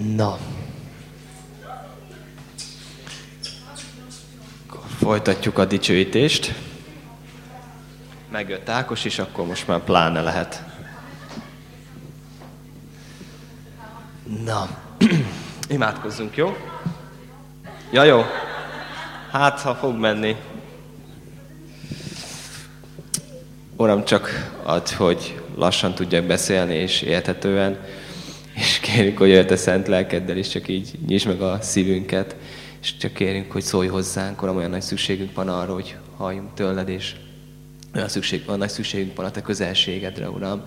Na. Folytatjuk a dicsőítést. Megjött Ákos is, akkor most már pláne lehet. Na, imádkozzunk, jó? Ja, jó. Hát, ha fog menni. Uram, csak add, hogy lassan tudjak beszélni és érthetően, és kérünk, hogy jöjjön a szent lelkeddel, és csak így nyisd meg a szívünket, és csak kérünk, hogy szólj hozzánk, Uram, olyan nagy szükségünk van arra, hogy halljunk tőled, és olyan szükség van, nagy szükségünk van a te közelségedre, Uram.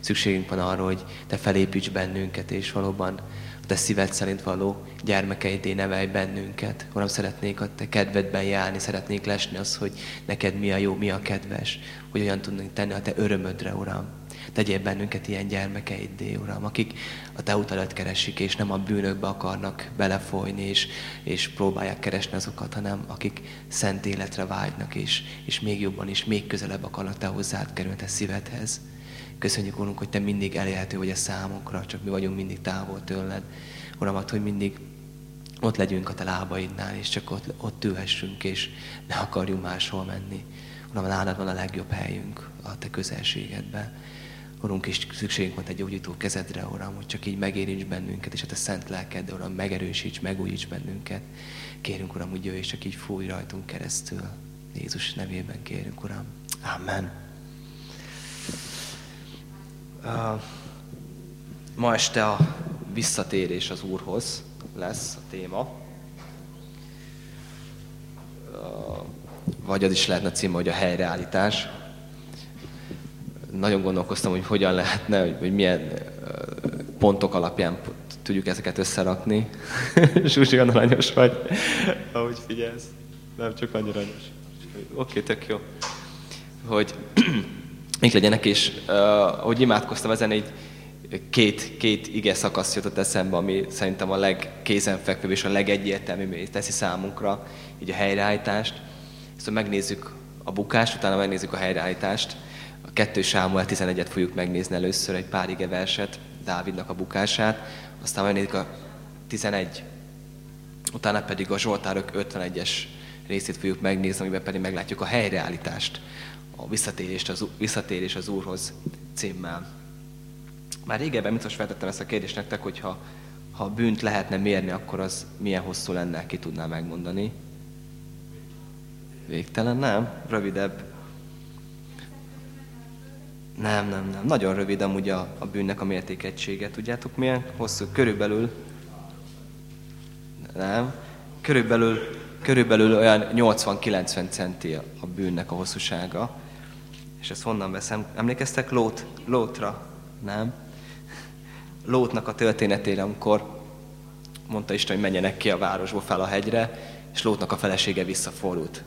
Szükségünk van arra, hogy te felépíts bennünket, és valóban a te szíved szerint való gyermekeidé nevelj bennünket. Uram, szeretnék a te kedvedben járni, szeretnék lesni az, hogy neked mi a jó, mi a kedves, hogy olyan tudnunk tenni a te örömödre, Uram. Tegyél bennünket ilyen gyermekeiddé, Uram, akik a Te utalat keresik, és nem a bűnökbe akarnak belefolyni, és, és próbálják keresni azokat, hanem akik szent életre vágynak, és, és még jobban is, még közelebb akarnak Te hozzád kerülni, Te szívedhez. Köszönjük, Urunk, hogy Te mindig elérhető vagy a számunkra, csak mi vagyunk mindig távol tőled. Uram, hogy mindig ott legyünk a Te lábaidnál, és csak ott, ott ülhessünk, és ne akarjunk máshol menni. Uram, nálad van a legjobb helyünk a Te közelségedben. Urunk, és szükségünk van egy gyógyító kezedre, Uram, hogy csak így megérints bennünket, és a Te szent lelked, Uram, megerősíts, megújíts bennünket. Kérünk, Uram, hogy jöjj, és csak így fúj rajtunk keresztül. Jézus nevében kérünk, Uram. Amen. Uh, ma este a visszatérés az Úrhoz lesz a téma. Uh, vagy az is lehetne címe, hogy a helyreállítás nagyon gondolkoztam, hogy hogyan lehetne, hogy, hogy milyen pontok alapján tudjuk ezeket összerakni. Zsuzsi, olyan aranyos vagy, ahogy figyelsz. Nem csak annyira aranyos. Oké, okay, tök jó. Hogy mik legyenek, és uh, ahogy imádkoztam ezen, egy két, két ige szakasz jutott eszembe, ami szerintem a legkézenfekvőbb és a legegyértelműbb teszi számunkra így a helyreállítást. Szóval megnézzük a bukást, utána megnézzük a helyreállítást. 2 Sámuel 11-et fogjuk megnézni először, egy pár ige verset, Dávidnak a bukását, aztán megnézzük a 11, utána pedig a Zsoltárok 51-es részét fogjuk megnézni, amiben pedig meglátjuk a helyreállítást, a visszatérést az, visszatérés az Úrhoz címmel. Már régebben, mint most feltettem ezt a kérdést nektek, hogy ha, ha bűnt lehetne mérni, akkor az milyen hosszú lenne, ki tudná megmondani? Végtelen, nem? Rövidebb. Nem, nem, nem. Nagyon rövid amúgy a, a bűnnek a mértékegysége. Tudjátok milyen? Hosszú. Körülbelül... Nem. Körülbelül, körülbelül olyan 80-90 centi a bűnnek a hosszúsága. És ezt honnan veszem? Emlékeztek Lót, Lótra? Nem. Lótnak a történetére, amikor mondta Isten, hogy menjenek ki a városból fel a hegyre, és Lótnak a felesége visszafordult.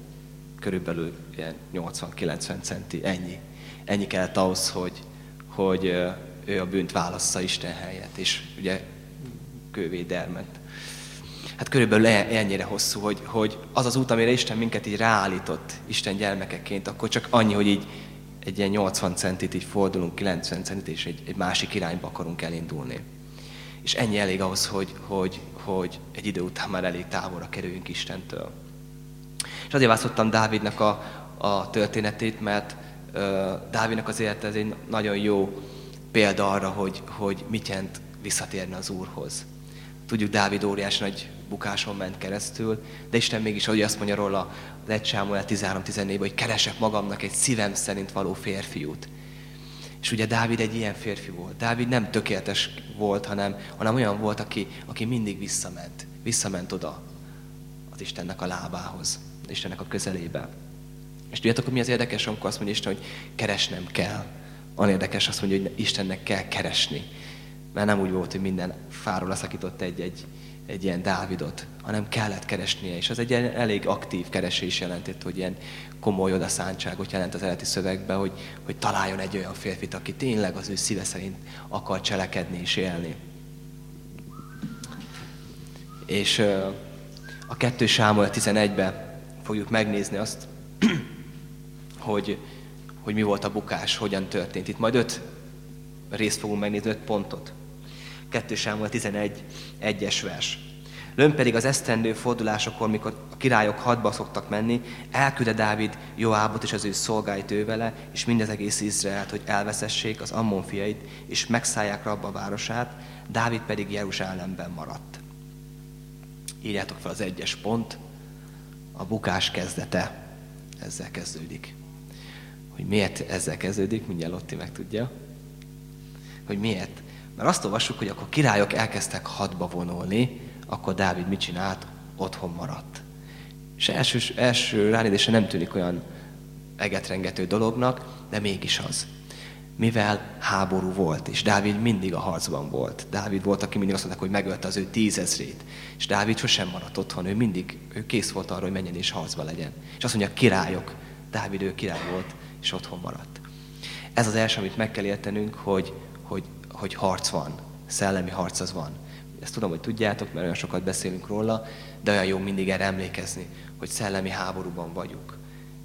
Körülbelül ilyen 80-90 centi, ennyi ennyi kellett ahhoz, hogy, hogy ő a bűnt válassza Isten helyett, és ugye kővé derment. Hát körülbelül e-, ennyire hosszú, hogy, hogy az az út, amire Isten minket így ráállított, Isten gyermekeként, akkor csak annyi, hogy így egy ilyen 80 centit így fordulunk, 90 centit, és egy, egy másik irányba akarunk elindulni. És ennyi elég ahhoz, hogy, hogy, hogy egy idő után már elég távolra kerüljünk Istentől. És azért választottam Dávidnak a, a történetét, mert Dávidnak az élete ez egy nagyon jó példa arra, hogy, hogy mit jelent visszatérni az Úrhoz. Tudjuk, Dávid óriási nagy bukáson ment keresztül, de Isten mégis, ahogy azt mondja róla az 1 Sámuel 13-14 hogy keresek magamnak egy szívem szerint való férfiút. És ugye Dávid egy ilyen férfi volt. Dávid nem tökéletes volt, hanem, hanem olyan volt, aki, aki mindig visszament. Visszament oda az Istennek a lábához, Istennek a közelébe. És tudjátok, mi az érdekes, amikor azt mondja Isten, hogy keresnem kell. Van érdekes azt mondja, hogy Istennek kell keresni. Mert nem úgy volt, hogy minden fáról leszakított egy-egy egy ilyen Dávidot, hanem kellett keresnie, és az egy ilyen elég aktív keresés jelentett, hogy ilyen komoly odaszántságot jelent az eredeti szövegben, hogy, hogy találjon egy olyan férfit, aki tényleg az ő szíve szerint akar cselekedni és élni. És a 2 Sámuel 11-ben fogjuk megnézni azt, hogy, hogy mi volt a bukás, hogyan történt. Itt majd öt részt fogunk megnézni, öt pontot. 2 Sámuel 11, 1-es vers. Lőn pedig az esztendő fordulásokor, mikor a királyok hadba szoktak menni, elkülde Dávid Joábot és az ő szolgáit ő vele, és mindez egész Izraelt, hogy elveszessék az Ammon fiait, és megszállják rabba városát, Dávid pedig Jeruzsálemben maradt. Írjátok fel az egyes pont, a bukás kezdete. Ezzel kezdődik. Hogy miért ezzel kezdődik, mindjárt Lotti meg tudja. Hogy miért? Mert azt olvassuk, hogy akkor királyok elkezdtek hadba vonulni, akkor Dávid mit csinált? Otthon maradt. És első, első ránézésre nem tűnik olyan egetrengető dolognak, de mégis az. Mivel háború volt, és Dávid mindig a harcban volt. Dávid volt, aki mindig azt mondta, hogy megölte az ő tízezrét. És Dávid sosem maradt otthon, ő mindig ő kész volt arra, hogy menjen és harcba legyen. És azt mondja, királyok. Dávid ő király volt, és otthon maradt. Ez az első, amit meg kell értenünk, hogy, hogy, hogy harc van. Szellemi harc az van. Ezt tudom, hogy tudjátok, mert olyan sokat beszélünk róla, de olyan jó mindig erre emlékezni, hogy szellemi háborúban vagyunk.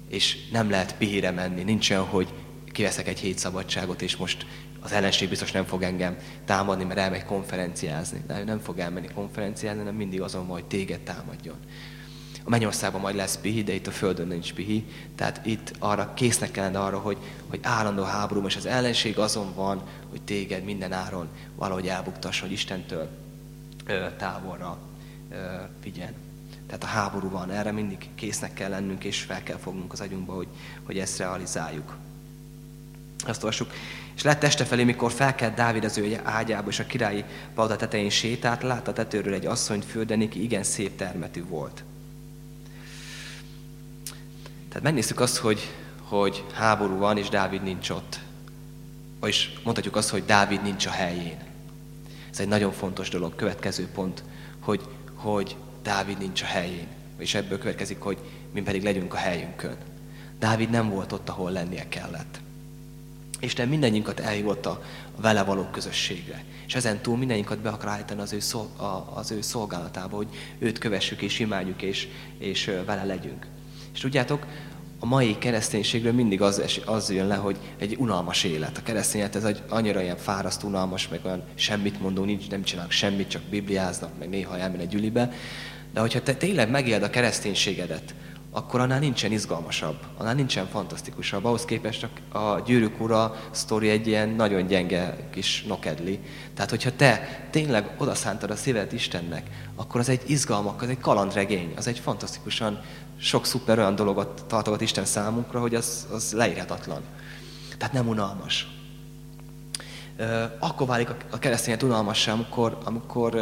És nem lehet pihére menni, nincs olyan, hogy kiveszek egy hét szabadságot, és most az ellenség biztos nem fog engem támadni, mert elmegy konferenciázni. De nem fog elmenni konferenciázni, hanem mindig azon van, hogy téged támadjon. A mennyországban majd lesz pihi, de itt a földön nincs pihi. Tehát itt arra késznek kellene arra, hogy, hogy állandó háború, és az ellenség azon van, hogy téged minden áron valahogy elbuktasson, hogy Istentől távolra vigyen. Tehát a háború van, erre mindig késznek kell lennünk, és fel kell fognunk az agyunkba, hogy, hogy ezt realizáljuk. Azt olvassuk. És lett este felé, mikor felkelt Dávid az ő ágyába, és a királyi palota tetején sétált, látta tetőről egy asszonyt földeni, ki igen szép termetű volt. Tehát megnéztük azt, hogy, hogy háború van, és Dávid nincs ott. Vagyis mondhatjuk azt, hogy Dávid nincs a helyén. Ez egy nagyon fontos dolog. Következő pont, hogy, hogy Dávid nincs a helyén. És ebből következik, hogy mi pedig legyünk a helyünkön. Dávid nem volt ott, ahol lennie kellett. Isten mindannyiunkat elhívott a vele való közösségre. És ezen túl mindannyiunkat be akar állítani az ő, szol, a, az ő szolgálatába, hogy őt kövessük és imádjuk és, és vele legyünk. És tudjátok, a mai kereszténységről mindig az, az jön le, hogy egy unalmas élet. A keresztény élet ez egy annyira ilyen fárasztó, unalmas, meg olyan semmit mondó, nincs, nem csinálnak semmit, csak bibliáznak, meg néha elmegy egy gyülibe. De hogyha te tényleg megéled a kereszténységedet, akkor annál nincsen izgalmasabb, annál nincsen fantasztikusabb. Ahhoz képest a gyűrűk ura sztori egy ilyen nagyon gyenge kis nokedli. Tehát, hogyha te tényleg odaszántad a szívet Istennek, akkor az egy izgalmak, az egy kalandregény, az egy fantasztikusan sok szuper olyan dologot tartogat Isten számunkra, hogy az, az leírhatatlan. Tehát nem unalmas. Akkor válik a keresztényet unalmassá, amikor, amikor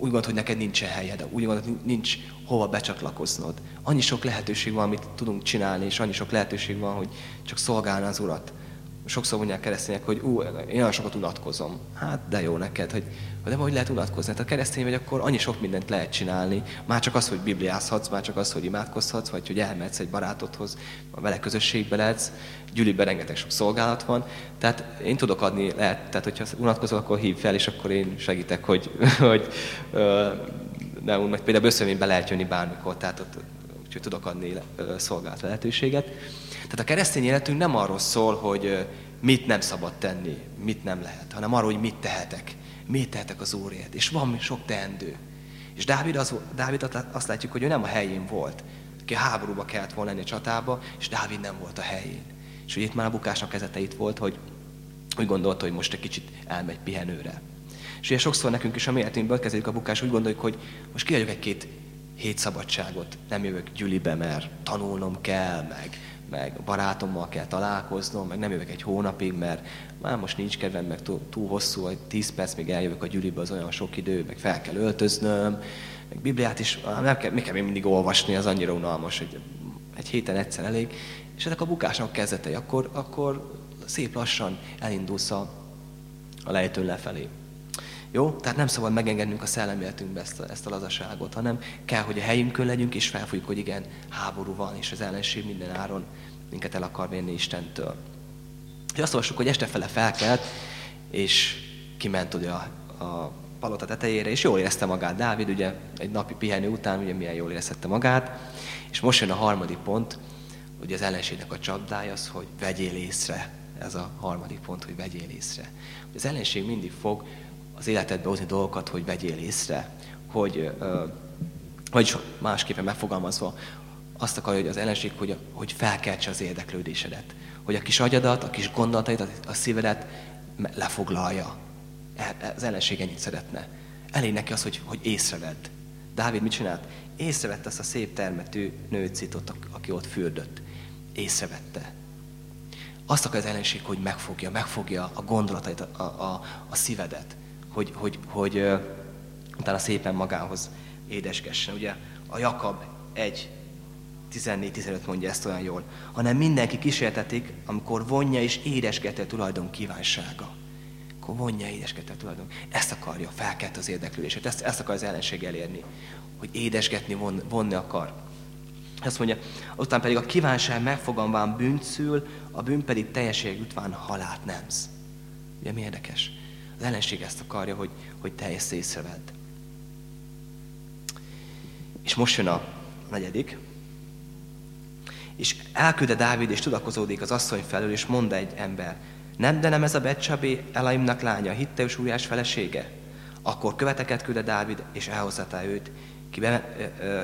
úgy gondolod, hogy neked nincsen helyed, úgy gondolod, hogy nincs hova becsatlakoznod. Annyi sok lehetőség van, amit tudunk csinálni, és annyi sok lehetőség van, hogy csak szolgálni az Urat. Sokszor mondják keresztények, hogy ú, én olyan sokat unatkozom. Hát, de jó neked, hogy de hogy lehet unatkozni. Hát a keresztény vagy, akkor annyi sok mindent lehet csinálni. Már csak az, hogy bibliázhatsz, már csak az, hogy imádkozhatsz, vagy hogy elmehetsz egy barátodhoz, vele közösségbe lehetsz. Gyűliben rengeteg sok szolgálat van. Tehát én tudok adni, lehet, tehát hogyha unatkozol, akkor hív fel, és akkor én segítek, hogy, hogy de úgy, például összevénybe lehet jönni bármikor, tehát ott, úgyhogy tudok adni szolgált lehetőséget. Tehát a keresztény életünk nem arról szól, hogy mit nem szabad tenni, mit nem lehet, hanem arról, hogy mit tehetek. Mit tehetek az Úrért. És van sok teendő. És Dávid, az, Dávid azt látjuk, hogy ő nem a helyén volt. Aki a háborúba kellett volna lenni a csatába, és Dávid nem volt a helyén. És ugye itt már a bukásnak kezete itt volt, hogy úgy gondolta, hogy most egy kicsit elmegy pihenőre. És ugye sokszor nekünk is a mi életünkből kezdődik a bukás, úgy gondoljuk, hogy most kiadjuk egy-két hét szabadságot, nem jövök gyülibe, mert tanulnom kell, meg, meg barátommal kell találkoznom, meg nem jövök egy hónapig, mert már most nincs kedvem, meg túl, túl hosszú, vagy tíz perc még eljövök a gyülibe, az olyan sok idő, meg fel kell öltöznöm, meg Bibliát is, nem kell, mi kell még mindig olvasni, az annyira unalmas, hogy egy héten egyszer elég. És ezek a bukásnak kezdetei, akkor, akkor szép lassan elindulsz a, a lejtőn lefelé. Jó? Tehát nem szabad megengednünk a szellemi életünkbe ezt a, ezt a lazaságot, hanem kell, hogy a helyünkön legyünk, és felfújjuk, hogy igen, háború van, és az ellenség minden áron minket el akar venni Istentől. És azt olvassuk, hogy este fele felkelt, és kiment ugye a, a palota tetejére, és jól érezte magát Dávid, ugye egy napi pihenő után, ugye milyen jól érezte magát, és most jön a harmadik pont, hogy az ellenségnek a csapdája az, hogy vegyél észre ez a harmadik pont, hogy vegyél észre. Az ellenség mindig fog az életedbe hozni dolgokat, hogy vegyél észre, hogy, vagyis másképpen megfogalmazva, azt akarja, hogy az ellenség, hogy, hogy felkeltse az érdeklődésedet. Hogy a kis agyadat, a kis gondolataidat, a szívedet lefoglalja. E, az ellenség ennyit szeretne. Elég neki az, hogy, hogy észrevedd. Dávid mit csinált? Észrevette azt a szép termetű nőcitot, aki ott fürdött. Észrevette. Azt akar az ellenség, hogy megfogja, megfogja a gondolatait, a, a, a szívedet, hogy, hogy, hogy uh, utána szépen magához édesgessen. Ugye a Jakab 1, 14-15 mondja ezt olyan jól, hanem mindenki kísértetik, amikor vonja és édesgeti a tulajdon kívánsága. Akkor vonja, édesgeti a tulajdon. Ezt akarja, felkelt az érdeklődését, ezt, ezt akar az ellenség elérni, hogy édesgetni, von, vonni akar. Azt mondja, aztán pedig a kívánság megfogalmán bűnt szül, a bűn pedig teljeség utván halált nemz. Ugye mi érdekes? Az ellenség ezt akarja, hogy, hogy te ezt észrevedd. És most jön a negyedik. És elkülde Dávid, és tudakozódik az asszony felől, és mond egy ember, nem, de nem ez a Becsabé Elaimnak lánya, hitte és újás felesége? Akkor követeket külde Dávid, és elhozhatá őt, ki, be,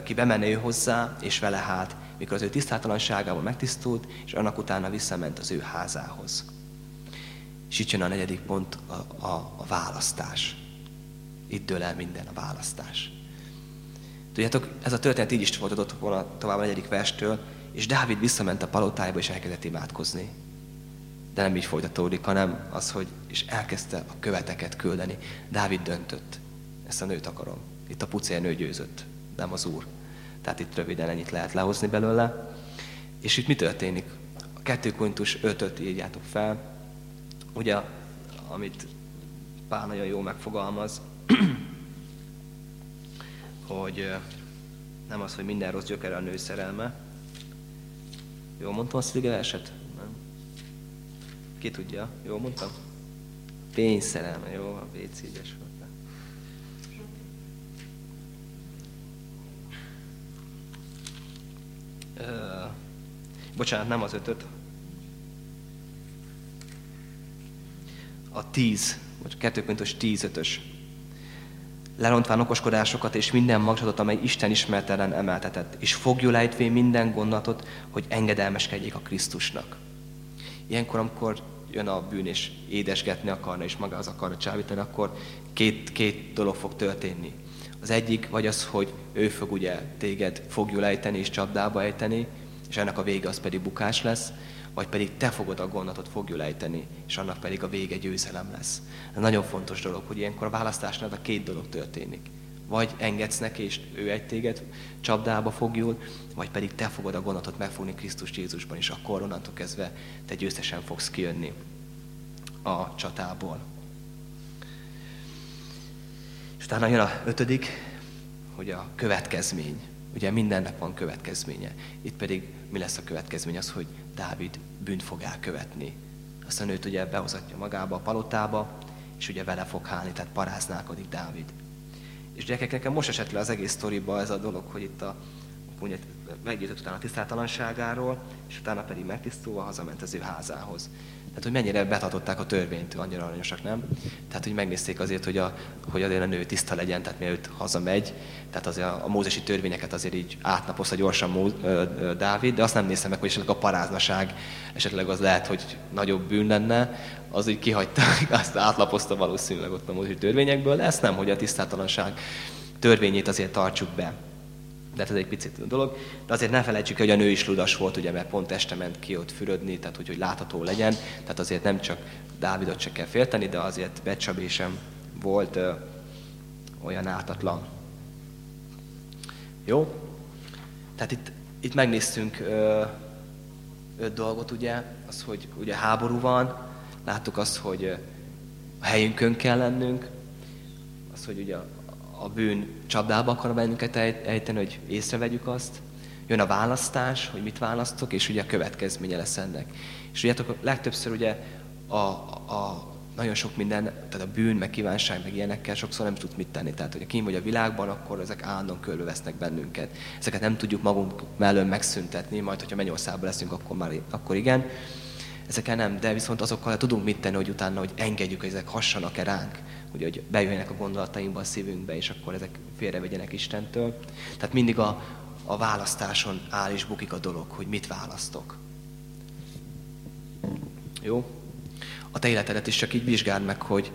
ki bemenne ő hozzá, és vele hát, mikor az ő tisztátalanságával megtisztult, és annak utána visszament az ő házához. És itt jön a negyedik pont, a, a, a választás. Itt dől el minden, a választás. Tudjátok, ez a történet így is folytatott volna tovább a negyedik verstől, és Dávid visszament a palotájába, és elkezdett imádkozni. De nem így folytatódik, hanem az, hogy és elkezdte a követeket küldeni. Dávid döntött. Ezt a nőt akarom. Itt a pucér nő győzött, nem az úr. Tehát itt röviden ennyit lehet lehozni belőle. És itt mi történik? A 2 Korintus 5 írjátok fel. Ugye, amit Pál nagyon jól megfogalmaz, hogy nem az, hogy minden rossz gyökere a nő szerelme. Jól mondtam azt a verset? Nem? Ki tudja? Jól mondtam? Pénzszerelme, jó, a WC ügyes volt. Bocsánat, nem az ötöt. A tíz, vagy kettő pontos tíz ötös lerontván okoskodásokat és minden magzsatot, amely Isten ismert ellen emeltetett, és fogjul ejtvén minden gondolatot, hogy engedelmeskedjék a Krisztusnak. Ilyenkor, amikor jön a bűn, és édesgetni akarna, és maga az akarna csábítani, akkor két, két dolog fog történni. Az egyik, vagy az, hogy ő fog ugye téged fogjul ejteni és csapdába ejteni, és ennek a vége az pedig bukás lesz, vagy pedig te fogod a gondolatot fogjul ejteni, és annak pedig a vége győzelem lesz. Ez nagyon fontos dolog, hogy ilyenkor a választásnál a két dolog történik. Vagy engedsz neki, és ő egy téged csapdába fogjul, vagy pedig te fogod a gondolatot megfogni Krisztus Jézusban, és akkor onnantól kezdve te győztesen fogsz kijönni a csatából. És utána jön a ötödik, hogy a következmény. Ugye mindennek van következménye. Itt pedig mi lesz a következmény? Az, hogy Dávid bűnt fog elkövetni. Azt a nőt ugye behozatja magába a palotába, és ugye vele fog hálni, tehát paráználkodik Dávid. És gyerekek, nekem most esett le az egész sztoriba ez a dolog, hogy itt a ugye meggyőzött utána a tisztátalanságáról, és utána pedig megtisztulva hazament az ő házához. Tehát, hogy mennyire betartották a törvényt, annyira aranyosak, nem? Tehát, hogy megnézték azért, hogy, a, hogy azért a nő tiszta legyen, tehát mielőtt hazamegy. Tehát azért a, a mózesi törvényeket azért így átnapozta gyorsan Mó, ö, ö, Dávid, de azt nem nézte meg, hogy esetleg a paráznaság, esetleg az lehet, hogy nagyobb bűn lenne, az így kihagyta, azt átlapozta valószínűleg ott a mózesi törvényekből, de ezt nem, hogy a tisztátalanság törvényét azért tartsuk be de hát ez egy picit dolog. De azért ne felejtsük, hogy a nő is ludas volt, ugye, mert pont este ment ki ott fürödni, tehát hogy, hogy látható legyen. Tehát azért nem csak Dávidot se kell félteni, de azért Becsabé sem volt ö, olyan ártatlan. Jó? Tehát itt, itt megnéztünk ö, öt dolgot, ugye, az, hogy ugye háború van, láttuk azt, hogy a helyünkön kell lennünk, az, hogy ugye bűn csapdába akar bennünket ejteni, hogy észrevegyük azt. Jön a választás, hogy mit választok, és ugye a következménye lesz ennek. És ugye legtöbbször ugye a, a, nagyon sok minden, tehát a bűn, meg kívánság, meg ilyenekkel sokszor nem tud mit tenni. Tehát, hogy kim vagy a világban, akkor ezek állandóan körbevesznek bennünket. Ezeket nem tudjuk magunk mellől megszüntetni, majd, hogyha mennyországban leszünk, akkor már akkor igen. Ezekkel nem, de viszont azokkal tudunk mit tenni, hogy utána, hogy engedjük, hogy ezek hassanak-e ránk, hogy, hogy bejöjjenek a gondolatainkba, a szívünkbe, és akkor ezek félrevegyenek Istentől. Tehát mindig a, a választáson áll és bukik a dolog, hogy mit választok. Jó? A te életedet is csak így vizsgáld meg, hogy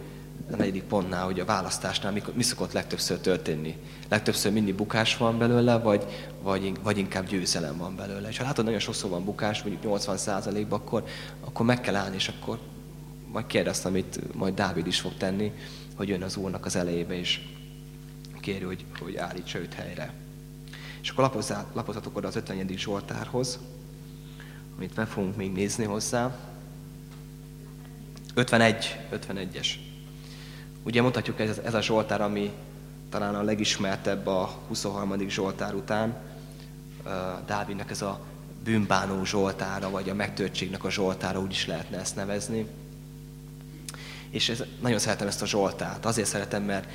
a negyedik pontnál, hogy a választásnál mi, mi szokott legtöbbször történni. Legtöbbször mindig bukás van belőle, vagy, vagy, vagy inkább győzelem van belőle. És ha látod, nagyon sokszor van bukás, mondjuk 80%-ban, akkor, akkor meg kell állni, és akkor majd kérdezt, amit majd Dávid is fog tenni, hogy jön az Úrnak az elejébe, és kéri, hogy, hogy állítsa őt helyre. És akkor lapozzatok oda az 50. Zsoltárhoz, amit meg fogunk még nézni hozzá. 51, 51-es. Ugye mondhatjuk, ez, ez a Zsoltár, ami talán a legismertebb a 23. Zsoltár után. Dávidnak ez a bűnbánó Zsoltára, vagy a megtörtségnek a Zsoltára, úgy is lehetne ezt nevezni. És ez, nagyon szeretem ezt a Zsoltárt. Azért szeretem, mert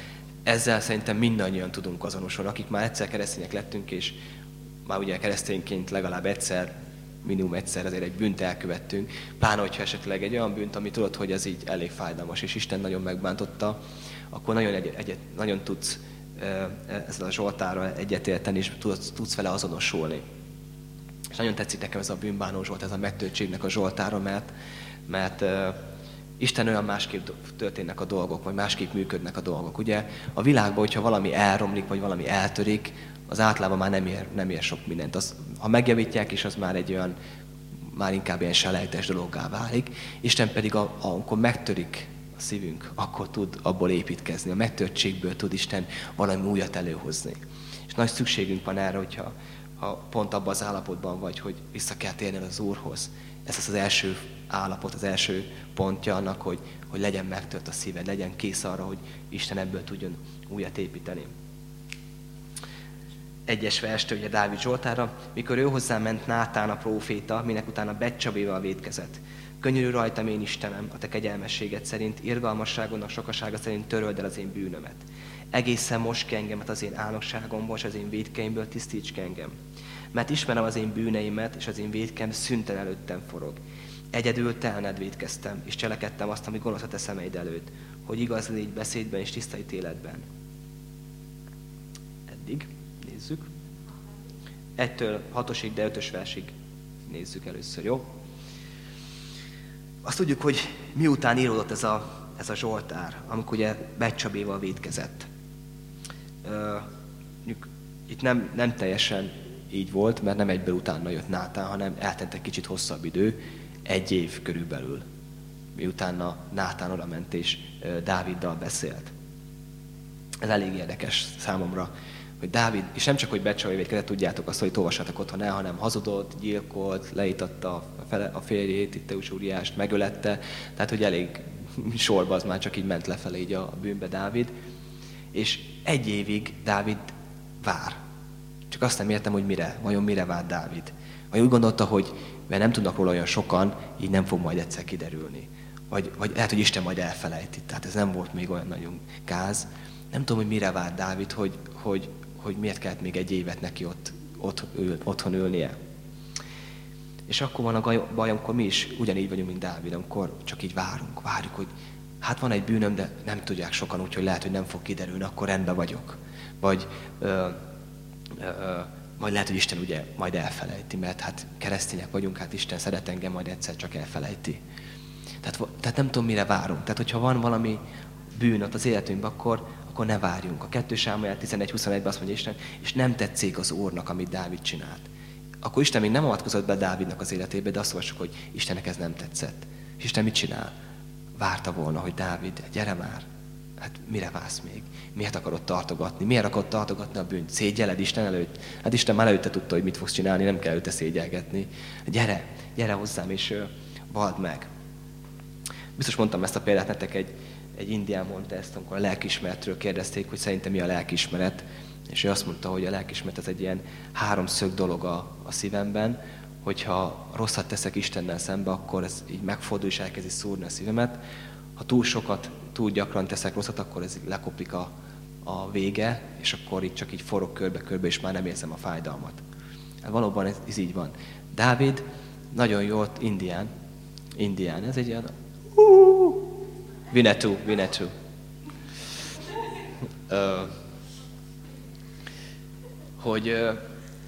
ezzel szerintem mindannyian tudunk azonosulni, akik már egyszer keresztények lettünk, és már ugye keresztényként legalább egyszer, minimum egyszer azért egy bűnt elkövettünk, pláne, hogyha esetleg egy olyan bűnt, ami tudod, hogy ez így elég fájdalmas, és Isten nagyon megbántotta, akkor nagyon, egy, egy, nagyon tudsz ezzel a Zsoltára egyetérteni, és tudsz, tudsz vele azonosulni. És nagyon tetszik nekem ez a bűnbánó Zsolt, ez a megtöltségnek a Zsoltára, mert, mert Isten olyan másképp történnek a dolgok, vagy másképp működnek a dolgok. Ugye a világban, hogyha valami elromlik, vagy valami eltörik, az általában már nem ér, nem ér sok mindent. Az, ha megjavítják is, az már egy olyan, már inkább ilyen selejtes dologgá válik. Isten pedig, a, a, amikor megtörik a szívünk, akkor tud abból építkezni. A megtörtségből tud Isten valami újat előhozni. És nagy szükségünk van erre, hogyha ha pont abban az állapotban vagy, hogy vissza kell térni az Úrhoz. Ez az az első állapot, az első pontja annak, hogy, hogy legyen megtört a szíved, legyen kész arra, hogy Isten ebből tudjon újat építeni. Egyes verstől, ugye Dávid Zsoltára, mikor ő hozzá ment Nátán a próféta, minek utána Becsabéval védkezett. Könyörű rajtam én Istenem, a te kegyelmességed szerint, irgalmasságodnak sokasága szerint töröld el az én bűnömet. Egészen most ki engemet az én álnokságomból, és az én védkeimből tisztíts ki engem. Mert ismerem az én bűneimet, és az én védkem szünten előttem forog. Egyedül te elned védkeztem, és cselekedtem azt, ami gonosz a te szemeid előtt, hogy igaz légy beszédben és tiszta életben. Eddig nézzük. Ettől hatosig, de ötös versig nézzük először, jó? Azt tudjuk, hogy miután íródott ez a, ez a Zsoltár, amikor ugye Becsabéval védkezett. Itt nem, nem teljesen így volt, mert nem egyből utána jött Nátán, hanem eltelt egy kicsit hosszabb idő, egy év körülbelül, miután a Nátán oda ment és Dáviddal beszélt. Ez elég érdekes számomra, hogy Dávid, és nem csak, hogy Becsavé védkezett, tudjátok azt, hogy olvassátok otthon el, hanem hazudott, gyilkolt, leítatta a, fele, a férjét, itt Úriást, megölette, tehát hogy elég sorba az már csak így ment lefelé így a bűnbe Dávid. És egy évig Dávid vár. Csak azt nem értem, hogy mire, vajon mire vár Dávid. Vagy úgy gondolta, hogy mert nem tudnak róla olyan sokan, így nem fog majd egyszer kiderülni. Vagy, vagy lehet, hogy Isten majd elfelejti. Tehát ez nem volt még olyan nagyon gáz. Nem tudom, hogy mire vár Dávid, hogy, hogy, hogy miért kellett még egy évet neki ott, ott ül, otthon ülnie. És akkor van a baj, amikor mi is ugyanígy vagyunk, mint Dávid, amikor csak így várunk, várjuk, hogy hát van egy bűnöm, de nem tudják sokan, úgyhogy lehet, hogy nem fog kiderülni, akkor rendben vagyok. Vagy ö, ö, majd lehet, hogy Isten ugye majd elfelejti, mert hát keresztények vagyunk, hát Isten szeret engem, majd egyszer csak elfelejti. Tehát, tehát nem tudom, mire várunk. Tehát, hogyha van valami bűn ott az életünkben, akkor, akkor ne várjunk. A 2 Sámuel 11-21-ben azt mondja Isten, és nem tetszik az Úrnak, amit Dávid csinált. Akkor Isten még nem avatkozott be Dávidnak az életébe, de azt olvassuk, hogy Istennek ez nem tetszett. És Isten mit csinál? Várta volna, hogy Dávid, gyere már, hát mire válsz még? Miért akarod tartogatni? Miért akarod tartogatni a bűnt? Szégyeled Isten előtt? Hát Isten már előtte tudta, hogy mit fogsz csinálni, nem kell előtte szégyelgetni. Gyere, gyere hozzám, és uh, vald meg. Biztos mondtam ezt a példát nektek, egy, egy indián mondta ezt, amikor a lelkismeretről kérdezték, hogy szerintem mi a lelkismeret. És ő azt mondta, hogy a lelkismeret ez egy ilyen háromszög dolog a, a szívemben, hogyha rosszat teszek Istennel szembe, akkor ez így megfordul és elkezdi szúrni a szívemet. Ha túl sokat, túl gyakran teszek rosszat, akkor ez lekopik a, a vége, és akkor itt csak így forog körbe-körbe, és már nem érzem a fájdalmat. Hát valóban ez, ez így van. Dávid nagyon jó ott Indián, Indián. Ez egy ilyen... Vinetú, Vinetú. hogy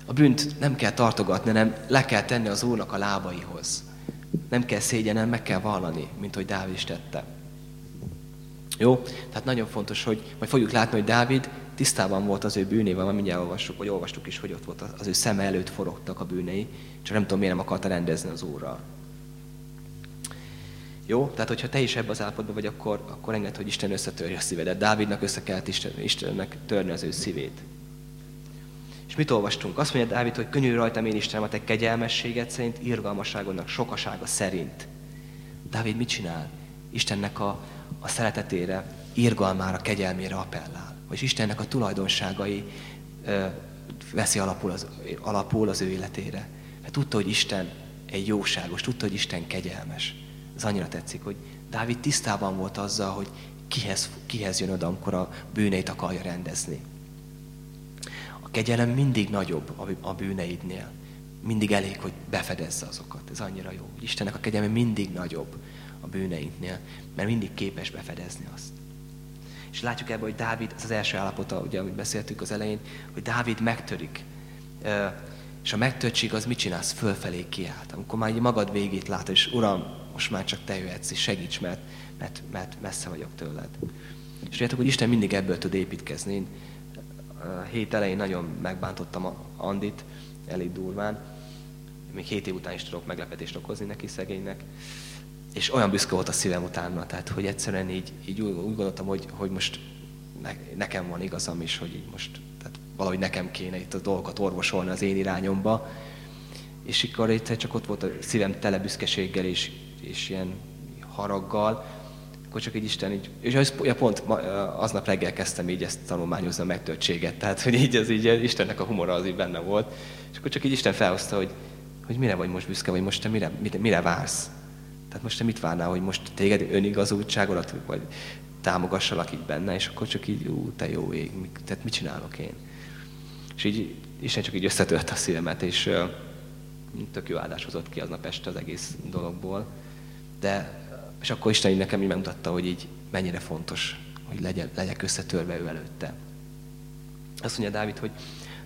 a bűnt nem kell tartogatni, hanem le kell tenni az Úrnak a lábaihoz. Nem kell szégyenem, meg kell vallani, mint hogy Dávid is tette. Jó? Tehát nagyon fontos, hogy majd fogjuk látni, hogy Dávid tisztában volt az ő bűnével, mert mindjárt olvassuk, vagy olvastuk is, hogy ott volt az ő szeme előtt forogtak a bűnei, csak nem tudom, miért nem akarta rendezni az Úrral. Jó? Tehát, hogyha te is ebben az állapotban vagy, akkor, akkor enged, hogy Isten összetörje a szívedet. Dávidnak össze kellett Isten, Istennek törni az ő szívét. És mit olvastunk? Azt mondja Dávid, hogy könnyű rajtam én Istenem a te kegyelmességet szerint, irgalmasságodnak sokasága szerint. Dávid mit csinál? Istennek a, a szeretetére, irgalmára, kegyelmére appellál. Vagy Istennek a tulajdonságai ö, veszi alapul az, alapul az ő életére. Mert tudta, hogy Isten egy jóságos, tudta, hogy Isten kegyelmes. Ez annyira tetszik, hogy Dávid tisztában volt azzal, hogy kihez, kihez jön oda, amikor a bűneit akarja rendezni. A kegyelem mindig nagyobb a bűneidnél. Mindig elég, hogy befedezze azokat. Ez annyira jó. Istennek a kegyelme mindig nagyobb a bűneinknél, mert mindig képes befedezni azt. És látjuk ebben, hogy Dávid, ez az első állapota, ugye, amit beszéltük az elején, hogy Dávid megtörik. És a megtörtség az mit csinálsz? Fölfelé kiállt. Amikor már egy magad végét látod, és Uram, most már csak te jöhetsz, és segíts, mert, mert, mert messze vagyok tőled. És tudjátok, hogy Isten mindig ebből tud építkezni. Én a hét elején nagyon megbántottam a Andit, elég durván. Még hét év után is tudok meglepetést okozni neki szegénynek. És olyan büszke volt a szívem utána, tehát hogy egyszerűen így, így úgy, gondoltam, hogy, hogy most ne, nekem van igazam is, hogy így most valahogy nekem kéne itt a dolgokat orvosolni az én irányomba. És akkor itt csak ott volt a szívem tele büszkeséggel és, és ilyen haraggal, akkor csak egy Isten így, és az, ja, pont aznap reggel kezdtem így ezt tanulmányozni a megtöltséget, tehát hogy így az így Istennek a humora az így benne volt, és akkor csak egy Isten felhozta, hogy, hogy mire vagy most büszke, vagy most te mire, mire, mire vársz? Tehát most te mit várnál, hogy most téged önigazultságodat, vagy támogassalak így benne, és akkor csak így, ú, te jó ég, tehát mit csinálok én? És így Isten csak így összetört a szívemet, és tök jó áldás hozott ki aznap este az egész dologból. De, és akkor Isten így nekem így megmutatta, hogy így mennyire fontos, hogy legyen, legyek összetörve ő előtte. Azt mondja Dávid, hogy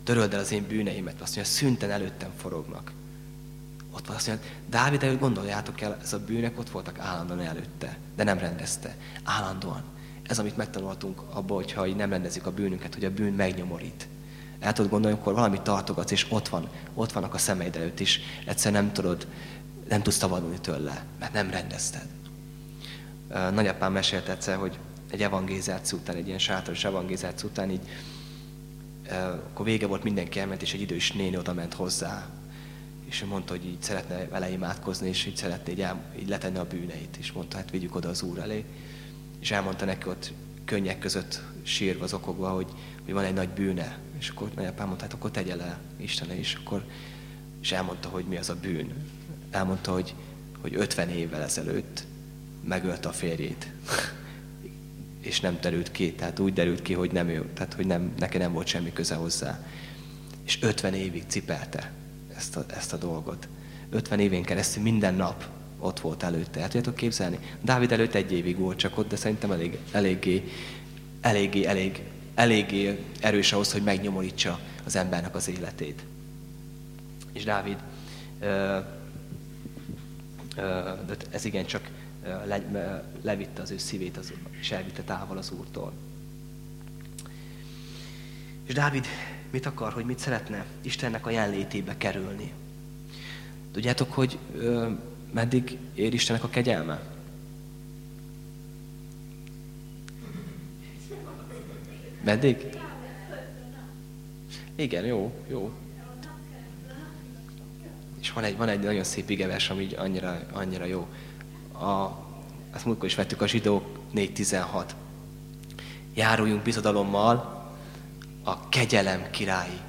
töröld el az én bűneimet, azt mondja, szünten előttem forognak. Ott van azt mondja, Dávid előtt gondoljátok el, ez a bűnek ott voltak állandóan előtte, de nem rendezte. Állandóan. Ez, amit megtanultunk abból, hogyha így nem rendezik a bűnünket, hogy a bűn megnyomorít. El tudod gondolni, amikor valamit tartogatsz, és ott van, ott vannak a szemeid előtt is, egyszer nem tudod, nem tudsz szabadulni tőle, mert nem rendezted. Nagyapám mesélt egyszer, hogy egy evangézáció után, egy ilyen sátoros evangézáció után így, akkor vége volt, mindenki elment, és egy idős néni oda ment hozzá, és ő mondta, hogy így szeretne vele imádkozni, és így szeretné így, el, így letenni a bűneit, és mondta, hát vigyük oda az Úr elé. És elmondta neki ott könnyek között sírva, okogva, hogy, hogy van egy nagy bűne. És akkor nagyapám mondta, hát akkor tegye le Isten és akkor és elmondta, hogy mi az a bűn. Elmondta, hogy, hogy 50 évvel ezelőtt megölte a férjét. és nem derült ki, tehát úgy derült ki, hogy nem ő, tehát hogy nem, neki nem volt semmi köze hozzá. És 50 évig cipelte ezt a, ezt a dolgot. 50 évén keresztül minden nap ott volt előtte. El tudjátok képzelni? Dávid előtt egy évig volt csak ott, de szerintem elég, eléggé, eléggé, elég, eléggé erős ahhoz, hogy megnyomorítsa az embernek az életét. És Dávid, ez igen csak le, levitte az ő szívét, az, és elvitte távol az Úrtól. És Dávid mit akar, hogy mit szeretne Istennek a jelenlétébe kerülni. Tudjátok, hogy meddig ér Istennek a kegyelme? Meddig? Igen, jó, jó. És van egy, van egy nagyon szép igevers, ami annyira, annyira jó. A, azt múltkor is vettük a zsidók 4.16. Járuljunk bizodalommal, a kegyelem királyi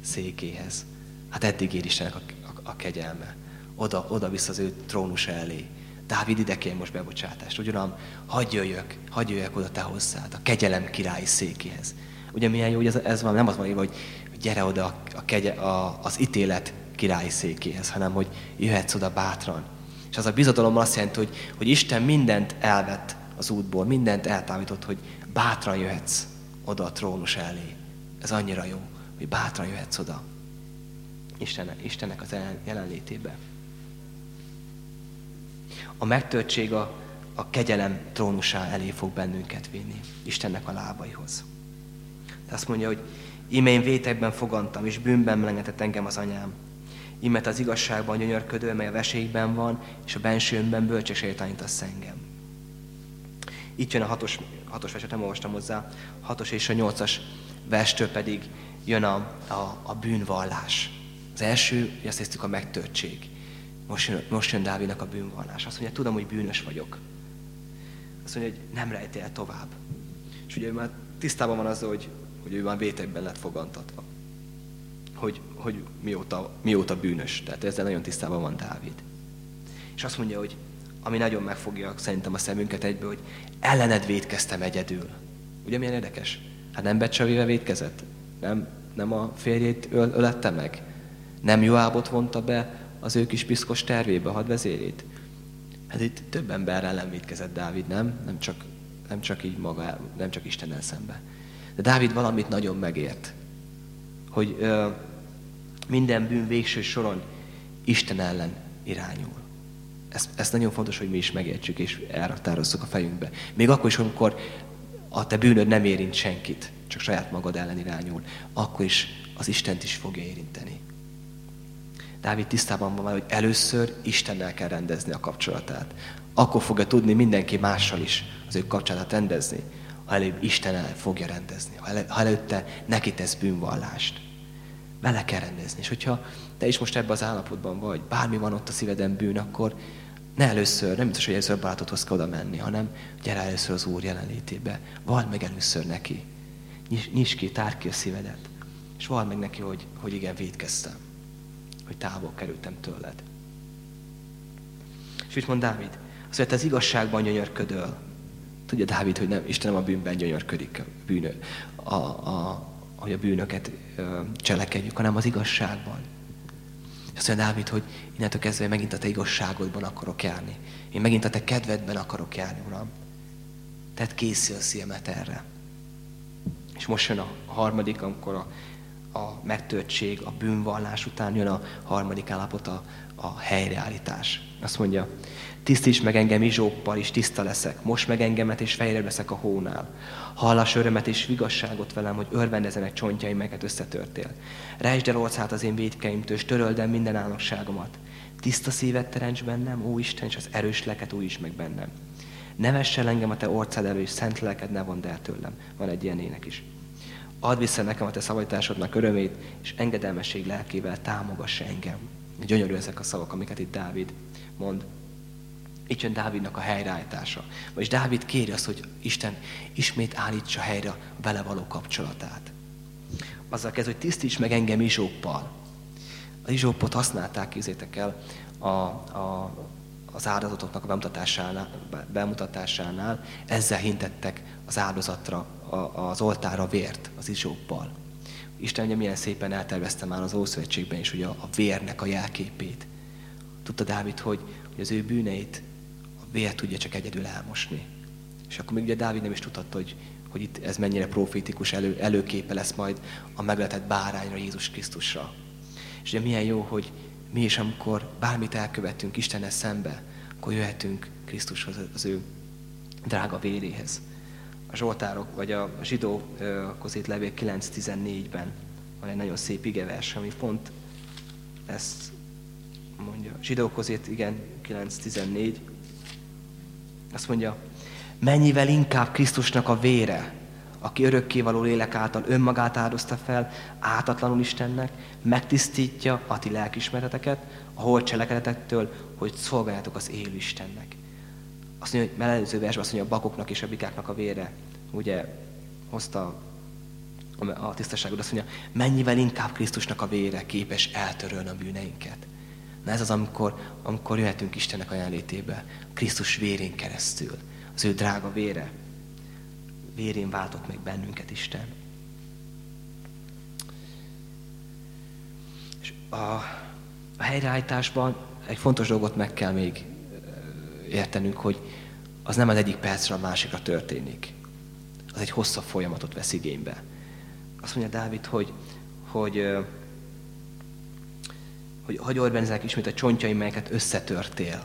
székéhez. Hát eddig ér Istennek a, a, a kegyelme. Oda, oda vissza az ő trónus elé. Dávid ide kér most bebocsátást. Ugyanam, hagyj jöjjök, hagyj jöjjök oda te hozzád, a kegyelem királyi székéhez. Ugye milyen jó, hogy ez, ez van, nem az van írva, hogy gyere oda a, a kegye, a, az ítélet királyi székéhez, hanem hogy jöhetsz oda bátran. És az a bizodalom azt jelenti, hogy, hogy Isten mindent elvett az útból, mindent eltávított, hogy bátran jöhetsz oda a trónus elé. Ez annyira jó, hogy bátran jöhetsz oda. Isten, Istennek az jelenlétébe. A megtöltség a, a kegyelem trónusá elé fog bennünket vinni, Istennek a lábaihoz. De azt mondja, hogy íme én vétekben fogantam, és bűnben melengetett engem az anyám. Imet az igazságban gyönyörködő, mely a veségben van, és a bensőmben bölcsességét tanítasz engem. Itt jön a hatos, hatos verset, nem olvastam hozzá, hatos és a nyolcas verstől pedig jön a, a, a bűnvallás. Az első, azt hisztük a megtörtség. Most jön, most jön Dávidnak a bűnvallás. Azt mondja, tudom, hogy bűnös vagyok. Azt mondja, hogy nem rejtél tovább. És ugye ő már tisztában van azzal, hogy, hogy ő már vétekben lett fogantatva. Hogy, hogy mióta, mióta bűnös. Tehát ezzel nagyon tisztában van Dávid. És azt mondja, hogy ami nagyon megfogja szerintem a szemünket egyből, hogy ellened védkeztem egyedül. Ugye milyen érdekes? Hát nem Becsavéve védkezett? Nem, nem a férjét öl, ölette meg? Nem Joábot vonta be az ő kis piszkos tervébe, hadvezérét? Hát itt több ember ellen védkezett Dávid, nem? Nem csak, nem csak így maga, nem csak Istennel szembe. De Dávid valamit nagyon megért, hogy ö, minden bűn végső soron Isten ellen irányul. Ez, ez nagyon fontos, hogy mi is megértsük és elraktározzuk a fejünkbe. Még akkor is, amikor a te bűnöd nem érint senkit, csak saját magad ellen irányul, akkor is az Istent is fogja érinteni. Dávid tisztában van, hogy először Istennel kell rendezni a kapcsolatát. Akkor fogja tudni mindenki mással is az ő kapcsolatát rendezni, ha előbb Isten fogja rendezni, ha, elő, ha előtte neki tesz bűnvallást. Vele kell rendezni. És hogyha te is most ebben az állapotban vagy, bármi van ott a szíveden bűn, akkor ne először, nem biztos, hogy először barátodhoz kell oda menni, hanem gyere először az Úr jelenlétébe. Vald meg először neki. Nyis, nyis ki, tárd ki a szívedet. És vald meg neki, hogy, hogy igen, védkeztem. Hogy távol kerültem tőled. És mit mond Dávid? Azt mondja, az igazságban gyönyörködöl. Tudja Dávid, hogy nem, Isten nem a bűnben gyönyörködik, a, bűnő, a, a, hogy a bűnöket ö, cselekedjük, hanem az igazságban. És azt mondja Dávid, hogy innentől kezdve megint a te igazságodban akarok járni. Én megint a te kedvedben akarok járni, Uram. Tehát készül a szívemet erre. És most jön a harmadik, amikor a, a megtörtség, a bűnvallás után jön a harmadik állapot, a, a helyreállítás. Azt mondja, tisztíts meg engem izsóppal, és tiszta leszek. Most meg engemet, és fejre leszek a hónál. Hallass örömet és vigasságot velem, hogy örvendezenek csontjaim, melyeket összetörtél. Rejtsd el orcát az én védkeimtől, és töröld el minden álnokságomat. Tiszta szívet teremts bennem, ó Isten, és az erős leket újíts meg bennem. Ne vess el engem a te orcád elő, és szent lelked ne vond el tőlem. Van egy ilyen ének is. Add vissza nekem a te szavajtásodnak örömét, és engedelmesség lelkével támogass engem. Gyönyörű ezek a szavak, amiket itt Dávid mond. Itt jön Dávidnak a helyreállítása. Vagyis Dávid kéri azt, hogy Isten ismét állítsa helyre a vele való kapcsolatát. Azzal kezd, hogy tisztíts meg engem Izsóppal. Az Izsópot használták, kézzétek el, a, a, az áldozatoknak a bemutatásánál, bemutatásánál, ezzel hintettek az áldozatra, a, az oltára vért, az Izsóppal. Isten ugye milyen szépen eltervezte már az Ószövetségben is ugye a, a vérnek a jelképét. Tudta Dávid, hogy, hogy az ő bűneit vér tudja csak egyedül elmosni. És akkor még ugye Dávid nem is tudhatta, hogy, hogy itt ez mennyire profétikus elő, előképe lesz majd a megletett bárányra, Jézus Krisztusra. És ugye milyen jó, hogy mi is, amikor bármit elkövettünk Istennel szembe, akkor jöhetünk Krisztushoz, az ő drága véréhez. A Zsoltárok, vagy a zsidó kozét levél 9.14-ben van egy nagyon szép igevers, ami pont ezt mondja. Zsidó kozét, igen, 9.14. Azt mondja, mennyivel inkább Krisztusnak a vére, aki örökkévaló lélek által önmagát áldozta fel, átatlanul Istennek, megtisztítja a ti lelkismereteket, a holt cselekedetektől, hogy szolgáljátok az élő Istennek. Azt mondja, hogy előző versben azt mondja, a bakoknak és a bikáknak a vére, ugye hozta a tisztaságot, azt mondja, mennyivel inkább Krisztusnak a vére képes eltörölni a bűneinket. Na ez az, amikor, amikor jöhetünk Istennek a jelenlétébe, Krisztus vérén keresztül, az ő drága vére. Vérén váltott meg bennünket Isten. És a, a helyreállításban egy fontos dolgot meg kell még értenünk, hogy az nem az egyik percre a másikra történik. Az egy hosszabb folyamatot vesz igénybe. Azt mondja Dávid, hogy, hogy, hogy hagy organizálják ismét a csontjaim, melyeket összetörtél.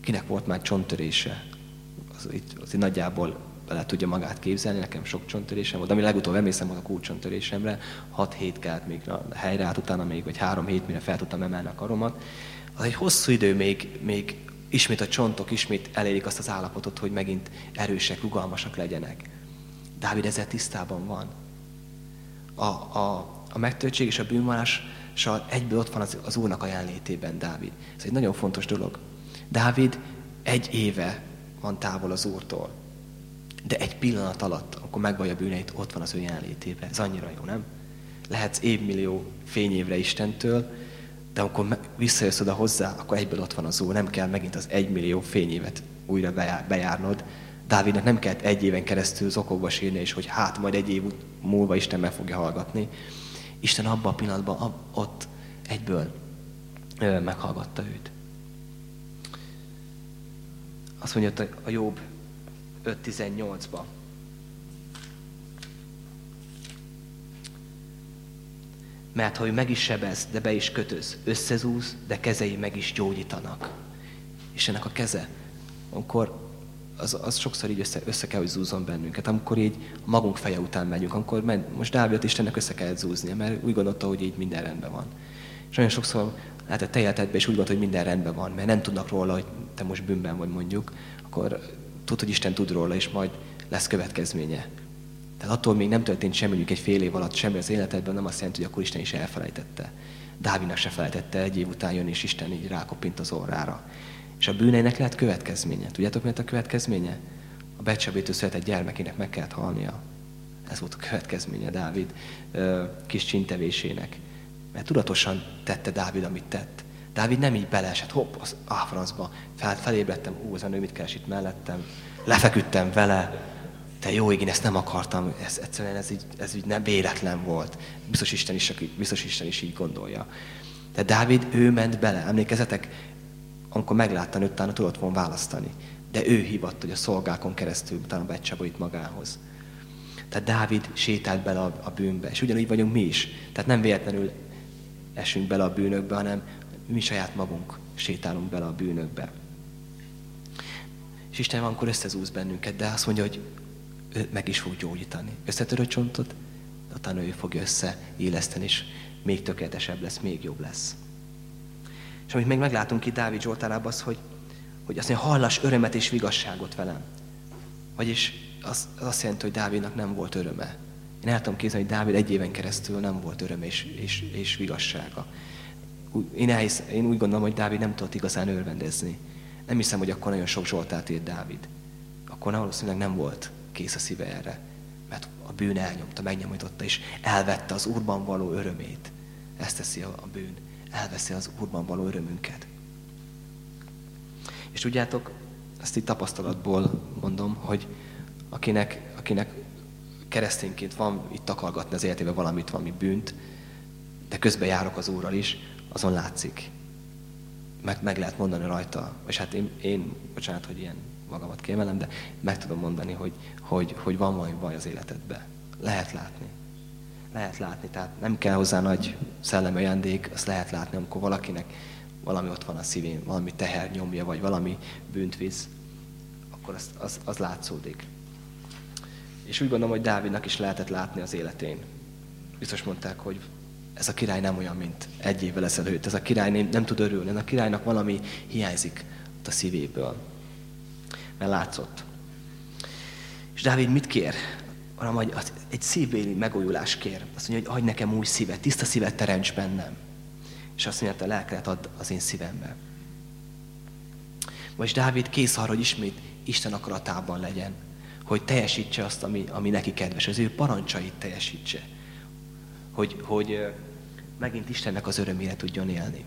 Kinek volt már csonttörése? Az, itt, az itt nagyjából bele tudja magát képzelni, nekem sok csonttörésem volt, ami legutóbb emlékszem volt a kulcsonttörésemre, 6 hét kellett még a helyre át, utána még, vagy 3 hét, mire fel tudtam emelni a karomat. Az egy hosszú idő még, még ismét a csontok ismét elérik azt az állapotot, hogy megint erősek, rugalmasak legyenek. Dávid ezzel tisztában van. A, a, a megtöltség és a bűnvallással egyből ott van az, az Úrnak a jelenlétében Dávid. Ez egy nagyon fontos dolog. Dávid egy éve van távol az Úrtól. De egy pillanat alatt, akkor megvallja bűneit, ott van az ő jelenlétében. Ez annyira jó, nem? Lehetsz évmillió fényévre Istentől, de amikor visszajössz oda hozzá, akkor egyből ott van az Úr. Nem kell megint az egymillió fényévet újra bejárnod. Dávidnak nem kellett egy éven keresztül zokogva sírni, és hogy hát majd egy év múlva Isten meg fogja hallgatni. Isten abban a pillanatban ott egyből meghallgatta őt. Azt mondja a Jobb 5.18-ba. Mert ha ő meg is sebez, de be is kötöz, összezúz, de kezei meg is gyógyítanak. És ennek a keze, amikor az, az sokszor így össze, össze kell, hogy zúzzon bennünket. Amikor így magunk feje után megyünk, amikor men, most Dávid Istennek össze kellett zúznia, mert úgy gondolta, hogy így minden rendben van. És nagyon sokszor lehet a te életedben is úgy gondolod, hogy minden rendben van, mert nem tudnak róla, hogy te most bűnben vagy mondjuk, akkor tud, hogy Isten tud róla, és majd lesz következménye. Tehát attól még nem történt semmi, mondjuk egy fél év alatt semmi az életedben, nem azt jelenti, hogy akkor Isten is elfelejtette. Dávidnak se felejtette, egy év után jön, és Isten így rákopint az orrára. És a bűneinek lehet következménye. Tudjátok, mi a következménye? A becsebétől született gyermekének meg kellett halnia. Ez volt a következménye Dávid kis csintevésének. Mert tudatosan tette Dávid, amit tett. Dávid nem így beleesett, hopp, az áfrancba, fel, felébredtem, ú, az a nő mit keres itt mellettem, lefeküdtem vele, te jó igen, ezt nem akartam, ez egyszerűen ez így, ez így nem véletlen volt. Biztos Isten is, biztos Isten is így gondolja. De Dávid, ő ment bele. Emlékezetek, amikor meglátta nőt, utána tudott volna választani. De ő hívott, hogy a szolgákon keresztül utána becsapott magához. Tehát Dávid sétált bele a, bűnbe, és ugyanúgy vagyunk mi is. Tehát nem véletlenül esünk bele a bűnökbe, hanem mi saját magunk sétálunk bele a bűnökbe. És Isten van, akkor összezúz bennünket, de azt mondja, hogy ő meg is fog gyógyítani. Összetör a csontot, de utána ő fogja összeéleszteni, és még tökéletesebb lesz, még jobb lesz. És amit még meglátunk itt Dávid Zsoltárában az, hogy, hogy azt mondja, hallass örömet és vigasságot velem. Vagyis az, az azt jelenti, hogy Dávidnak nem volt öröme. Én el tudom képzelni, hogy Dávid egy éven keresztül nem volt öröm és, és, és vigassága. Én, elhisz, én úgy gondolom, hogy Dávid nem tudott igazán örvendezni. Nem hiszem, hogy akkor nagyon sok Zsoltát írt Dávid. Akkor valószínűleg nem volt kész a szíve erre. Mert a bűn elnyomta, megnyomorította, és elvette az Úrban való örömét. Ezt teszi a, bűn. Elveszi az Úrban való örömünket. És tudjátok, ezt itt tapasztalatból mondom, hogy akinek, akinek keresztényként van itt takargatni az életébe valamit, valami bűnt, de közben járok az Úrral is, azon látszik. Meg, meg lehet mondani rajta, és hát én, én bocsánat, hogy ilyen magamat kiemelem, de meg tudom mondani, hogy, hogy, hogy van valami baj az életedben. Lehet látni. Lehet látni, tehát nem kell hozzá nagy szellemi ajándék, azt lehet látni, amikor valakinek valami ott van a szívén, valami teher nyomja, vagy valami bűnt visz, akkor az, az, az látszódik. És úgy gondolom, hogy Dávidnak is lehetett látni az életén. Biztos mondták, hogy ez a király nem olyan, mint egy évvel ezelőtt. Ez a király nem, nem tud örülni. Ez a királynak valami hiányzik a szívéből. Mert látszott. És Dávid mit kér? Hanem, egy szívbéli megújulás kér. Azt mondja, hogy adj nekem új szívet, tiszta szívet teremts bennem. És azt mondja, hogy a lelkedet ad az én szívembe. Most Dávid kész arra, hogy ismét Isten akaratában legyen. Hogy teljesítse azt, ami, ami neki kedves. Az ő parancsait teljesítse. Hogy, hogy megint Istennek az örömére tudjon élni.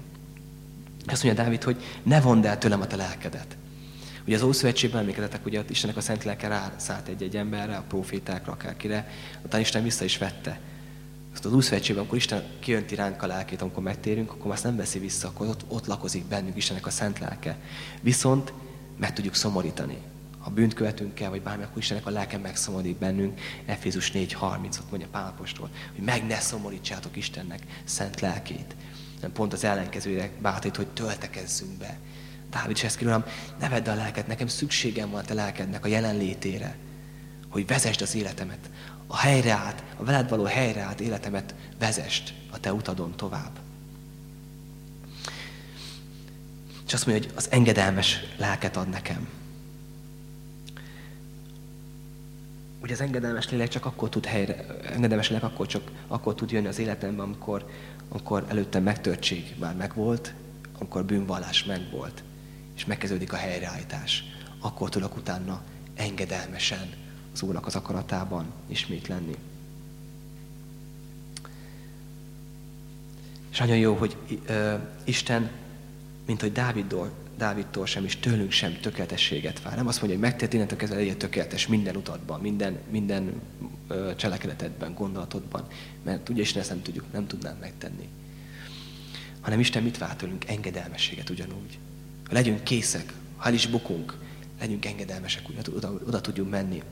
Azt mondja Dávid, hogy ne vondd el tőlem a te lelkedet. Ugye az Ószövetségben emlékezetek, hogy Istennek a szent lelke rászállt egy-egy emberre, a profétákra, akárkire, utána Isten vissza is vette. Azt az Ószövetségben, amikor Isten kijönti ránk a lelkét, amikor megtérünk, akkor azt nem veszi vissza, akkor ott, ott lakozik bennünk Istennek a szent lelke. Viszont meg tudjuk szomorítani. Ha bűnt követünk el, vagy bármi, akkor Istennek a lelke megszomorítik bennünk. Efézus 4.30, ott mondja Pálapostól, hogy meg ne szomorítsátok Istennek szent lelkét. Nem pont az ellenkezőre bátorít, hogy töltekezzünk be. Dávid is ezt kér, Uram, ne vedd a lelket, nekem szükségem van a te lelkednek a jelenlétére, hogy vezesd az életemet, a helyreállt, a veled való helyreállt életemet vezest a te utadon tovább. És azt mondja, hogy az engedelmes lelket ad nekem. Ugye az engedelmes lélek csak akkor tud helyre, engedelmes lélek akkor csak akkor tud jönni az életemben, amikor, amikor előtte megtörtség már megvolt, amikor bűnvallás megvolt, és megkezdődik a helyreállítás. Akkor tudok utána engedelmesen az Úrnak az akaratában ismét lenni. És nagyon jó, hogy uh, Isten, mint hogy Dávidtól, Dávidtól sem, és tőlünk sem tökéletességet vár. Nem azt mondja, hogy megtett innentől kezdve legyen tökéletes minden utatban, minden, minden uh, cselekedetedben, gondolatodban. Mert ugye Isten ezt nem tudjuk, nem tudnánk megtenni. Hanem Isten mit vár tőlünk? Engedelmességet ugyanúgy. Legyünk készek, ha is bukunk, legyünk engedelmesek, oda, oda, oda tudjunk menni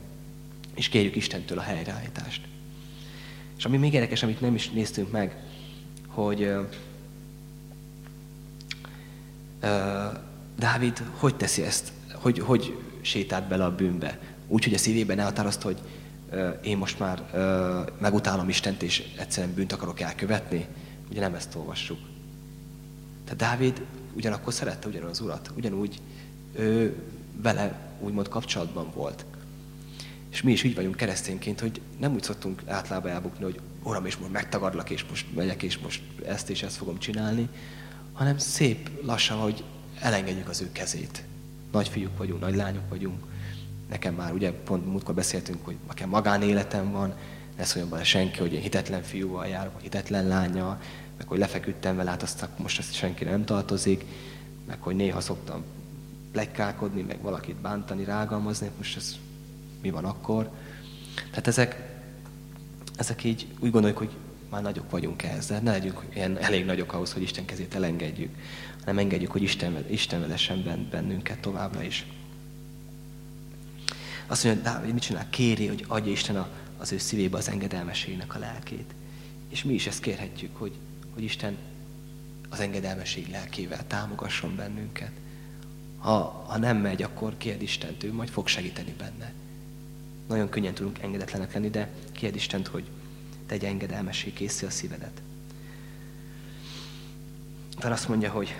és kérjük Istentől a helyreállítást. És ami még érdekes, amit nem is néztünk meg, hogy uh, uh, Dávid hogy teszi ezt, hogy, hogy sétált bele a bűnbe. Úgy, hogy a szívében elhatározta, hogy uh, én most már uh, megutálom Istent, és egyszerűen bűnt akarok elkövetni. Ugye nem ezt olvassuk. Tehát Dávid ugyanakkor szerette ugyanaz az urat, ugyanúgy ő vele úgymond kapcsolatban volt. És mi is így vagyunk keresztényként, hogy nem úgy szoktunk általában elbukni, hogy Uram, és most megtagadlak, és most megyek, és most ezt és ezt fogom csinálni, hanem szép lassan, hogy elengedjük az ő kezét. Nagy fiúk vagyunk, nagy lányok vagyunk. Nekem már, ugye pont múltkor beszéltünk, hogy nekem magánéletem van, ne szóljon bele senki, hogy én hitetlen fiúval járok, hitetlen lánya, meg hogy lefeküdtem vele, hát azt most ezt senki nem tartozik, meg hogy néha szoktam plekkálkodni, meg valakit bántani, rágalmazni, most ez mi van akkor. Tehát ezek, ezek így úgy gondoljuk, hogy már nagyok vagyunk ehhez, de ne legyünk ilyen elég nagyok ahhoz, hogy Isten kezét elengedjük, hanem engedjük, hogy Isten, Isten vezessen bennünket továbbra is. Azt mondja, hogy mit csinál? Kéri, hogy adja Isten a, az ő szívébe az engedelmességnek a lelkét. És mi is ezt kérhetjük, hogy, hogy Isten az engedelmesség lelkével támogasson bennünket. Ha, ha nem megy, akkor kérd Istent, ő majd fog segíteni benne nagyon könnyen tudunk engedetlenek lenni, de kérd Istent, hogy tegye engedelmessé készí a szívedet. Tehát azt mondja, hogy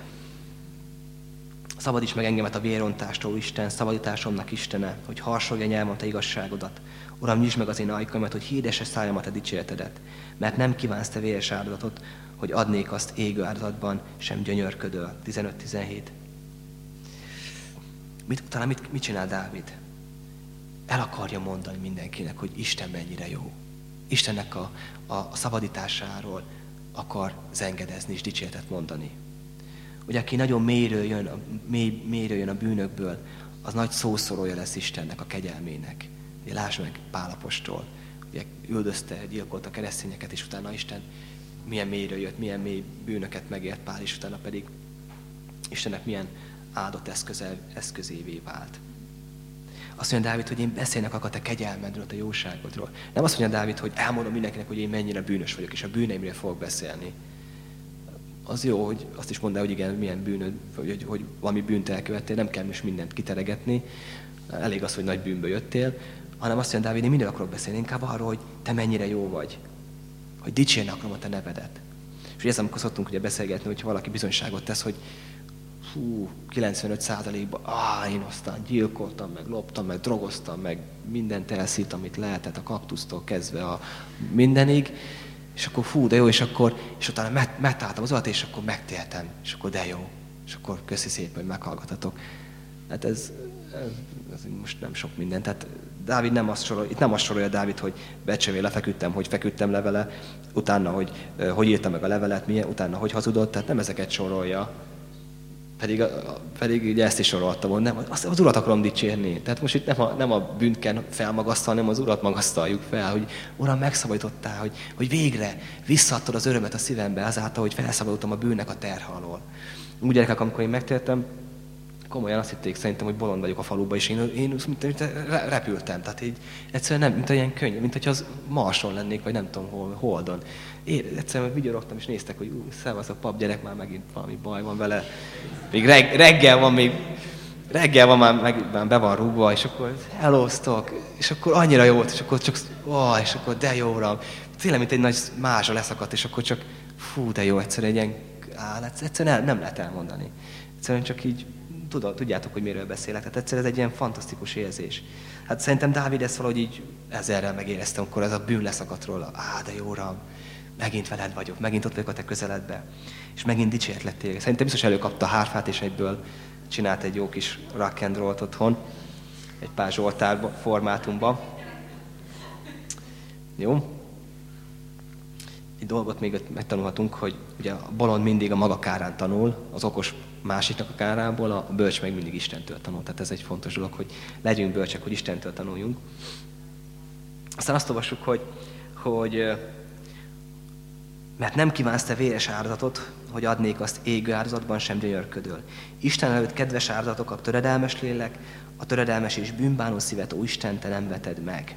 szabadíts meg engemet a vérontástól, Isten, szabadításomnak Istene, hogy harsogja nyelvem te igazságodat. Uram, nyisd meg az én ajkamat, hogy hirdesse szájamat a dicséretedet, mert nem kívánsz te véres áldozatot, hogy adnék azt égő áldozatban, sem gyönyörködöl. 15-17. Mit, talán mit, mit csinál Dávid? el akarja mondani mindenkinek, hogy Isten mennyire jó. Istennek a, a, a szabadításáról akar zengedezni és dicséretet mondani. Ugye aki nagyon mélyről jön, a, mély, mélyről jön a bűnökből, az nagy szószorolja lesz Istennek, a kegyelmének. Ugye láss meg Pálapostól, ugye üldözte, a keresztényeket, és utána Isten milyen mélyről jött, milyen mély bűnöket megért Pál, és utána pedig Istennek milyen áldott eszköze, eszközévé vált. Azt mondja Dávid, hogy én beszélnek akar a kegyelmedről, a jóságodról. Nem azt mondja Dávid, hogy elmondom mindenkinek, hogy én mennyire bűnös vagyok, és a bűneimről fogok beszélni. Az jó, hogy azt is mondd hogy igen, milyen bűnöd, hogy, hogy valami bűnt elkövettél, nem kell most mindent kiteregetni, elég az, hogy nagy bűnből jöttél, hanem azt mondja Dávid, én minden akarok beszélni, inkább arról, hogy te mennyire jó vagy, hogy dicsérni akarom a te nevedet. És ez, amikor szoktunk ugye beszélgetni, hogyha valaki bizonyságot tesz, hogy fú, 95%-ban, áh, én aztán gyilkoltam, meg loptam, meg drogoztam, meg mindent elszít, amit lehetett a kaktusztól kezdve a mindenig, és akkor fú, de jó, és akkor, és utána met, metáltam az alat, és akkor megtéltem, és akkor de jó, és akkor köszi szépen, hogy meghallgatatok. Hát ez, ez, ez most nem sok minden. Tehát Dávid nem azt sorol, itt nem azt sorolja Dávid, hogy becsevé lefeküdtem, hogy feküdtem levele, utána, hogy hogy írta meg a levelet, milyen, utána, hogy hazudott, tehát nem ezeket sorolja, pedig, pedig ugye ezt is sorolta volna, nem, az, az Urat akarom dicsérni. Tehát most itt nem a, nem a bűnt kell felmagasztalni, hanem az Urat magasztaljuk fel, hogy Uram, megszabadítottál, hogy, hogy végre visszaadtad az örömet a szívembe azáltal, hogy felszabadultam a bűnnek a terhe. Úgy gyerekek, amikor én megtértem, komolyan azt hitték szerintem, hogy bolond vagyok a faluba, és én, én mint, mint repültem. Tehát így egyszerűen nem, mint ilyen könnyű, mint hogyha az Marson lennék, vagy nem tudom hol, holdon. Én egyszerűen vigyorogtam, és néztek, hogy szevasz a pap, gyerek, már megint valami baj van vele. Még reg, reggel van még, reggel van már, meg, már be van rúgva, és akkor hellóztok, és akkor annyira jó volt, és akkor csak, ó, és akkor de jó uram. Tényleg, mint egy nagy mázsa leszakadt, és akkor csak, fú, de jó, egyszerűen egy ilyen, á, egyszerűen nem lehet elmondani. Egyszerűen csak így tudod, tudjátok, hogy miről beszélek. Tehát egyszerűen ez egy ilyen fantasztikus érzés. Hát szerintem Dávid ezt valahogy így ezerrel megérezte, amikor ez a bűn leszakadt róla. Á, de jó uram, megint veled vagyok, megint ott vagyok a te közeledbe. És megint dicsértlek téged. Szerintem biztos előkapta a hárfát, és egyből csinált egy jó kis rock and roll otthon, egy pár zsoltár formátumba. Jó? Egy dolgot még megtanulhatunk, hogy ugye a bolond mindig a maga kárán tanul, az okos másiknak a kárából, a bölcs meg mindig Istentől tanul. Tehát ez egy fontos dolog, hogy legyünk bölcsek, hogy Istentől tanuljunk. Aztán azt olvassuk, hogy, hogy mert nem kívánsz te véres áldozatot, hogy adnék azt égő áldozatban sem gyönyörködöl. Isten előtt kedves áldozatok a töredelmes lélek, a töredelmes és bűnbánó szívet, ó Isten, te nem veted meg.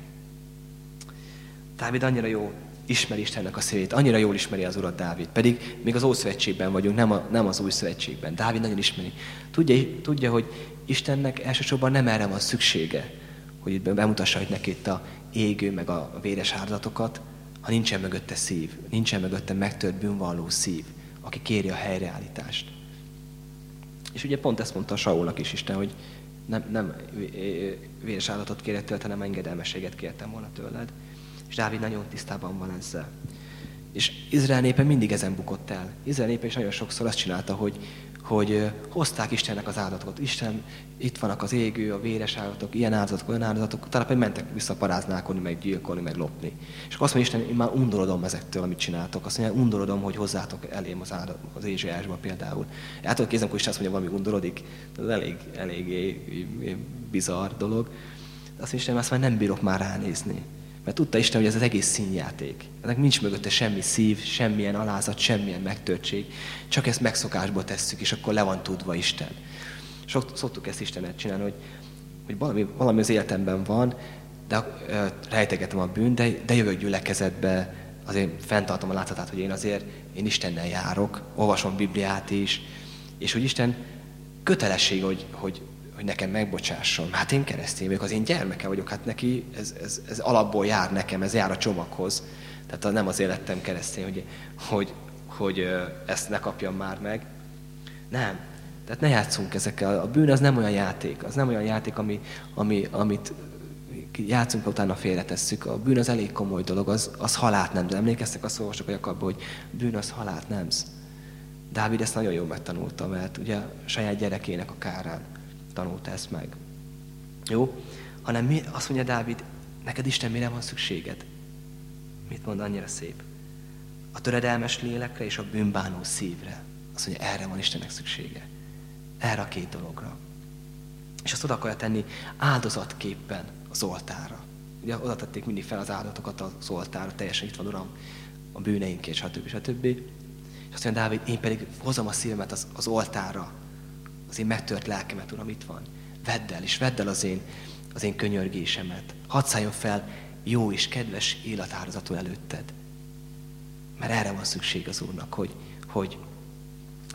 Dávid annyira jó ismeri Istennek a szívét, annyira jól ismeri az Urat Dávid, pedig még az Ószövetségben vagyunk, nem, a, nem az Új Szövetségben. Dávid nagyon ismeri. Tudja, tudja, hogy Istennek elsősorban nem erre van szüksége, hogy itt bemutassa, hogy neki itt a égő, meg a véres áldozatokat, ha nincsen mögötte szív, nincsen mögötte megtört bűnvalló szív, aki kéri a helyreállítást. És ugye pont ezt mondta Saulnak is Isten, hogy nem, nem véres áldozatot kérett tőled, hanem engedelmességet kértem volna tőled. És Dávid nagyon tisztában van ezzel. És Izrael népe mindig ezen bukott el. Izrael népe is nagyon sokszor azt csinálta, hogy, hogy hozták Istennek az áldatokat. Isten, itt vannak az égő, a véres állatok, ilyen áldozatok, olyan áldozatok, talán pedig mentek vissza paráználkodni, meg gyilkolni, meg lopni. És akkor azt mondja Isten, én már undorodom ezektől, amit csináltok. Azt mondja, undorodom, hogy hozzátok elém az, áldat, az Ézsiásba például. El tudod kézni, hogy Isten azt mondja, valami undorodik. Ez elég, elég bizarr dolog. De azt mondja, azt már nem bírok már ránézni. Mert tudta Isten, hogy ez az egész színjáték. Ennek nincs mögötte semmi szív, semmilyen alázat, semmilyen megtörtség. Csak ezt megszokásba tesszük, és akkor le van tudva Isten. Sok, szoktuk ezt Istenet csinálni, hogy, hogy valami, valami az életemben van, de uh, rejtegetem a bűn, de, de jövök gyülekezetbe, azért fenntartom a láthatát, hogy én azért én Istennel járok, olvasom Bibliát is, és hogy Isten kötelesség, hogy, hogy hogy nekem megbocsásson. Hát én keresztény vagyok, az én gyermeke vagyok, hát neki ez, ez, ez alapból jár nekem, ez jár a csomaghoz. Tehát nem azért lettem keresztény, hogy, hogy, hogy ezt ne kapjam már meg. Nem. Tehát ne játszunk ezekkel. A bűn az nem olyan játék. Az nem olyan játék, ami, ami, amit játszunk, utána félretesszük. A bűn az elég komoly dolog, az, az halált nem. De emlékeztek a szóvasok, hogy abban, hogy bűn az halált nem. Dávid ezt nagyon jól megtanulta, mert ugye a saját gyerekének a kárán tanulta ezt meg. Jó? Hanem mi, azt mondja Dávid, neked Isten mire van szükséged? Mit mond annyira szép? A töredelmes lélekre és a bűnbánó szívre. Azt mondja, erre van Istennek szüksége. Erre a két dologra. És azt oda akarja tenni áldozatképpen az oltára. Ugye oda tették mindig fel az áldatokat az oltára, teljesen itt van, Uram, a bűneinkért, stb. stb. És azt mondja Dávid, én pedig hozom a szívemet az, az oltára, az én megtört lelkemet, Uram, itt van. Vedd el, és vedd el az én, az én könyörgésemet. Hadd szálljon fel jó és kedves életáldozatú előtted. Mert erre van szükség az Úrnak, hogy, hogy